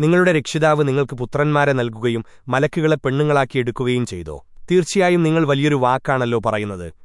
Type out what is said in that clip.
നിങ്ങളുടെ രക്ഷിതാവ് നിങ്ങൾക്ക് പുത്രന്മാരെ നൽകുകയും മലക്കുകളെ പെണ്ണുങ്ങളാക്കി എടുക്കുകയും ചെയ്തോ? തീർച്ചയായും നിങ്ങൾ വലിയൊരു വാക്കാണല്ലോ പറയുന്നത്.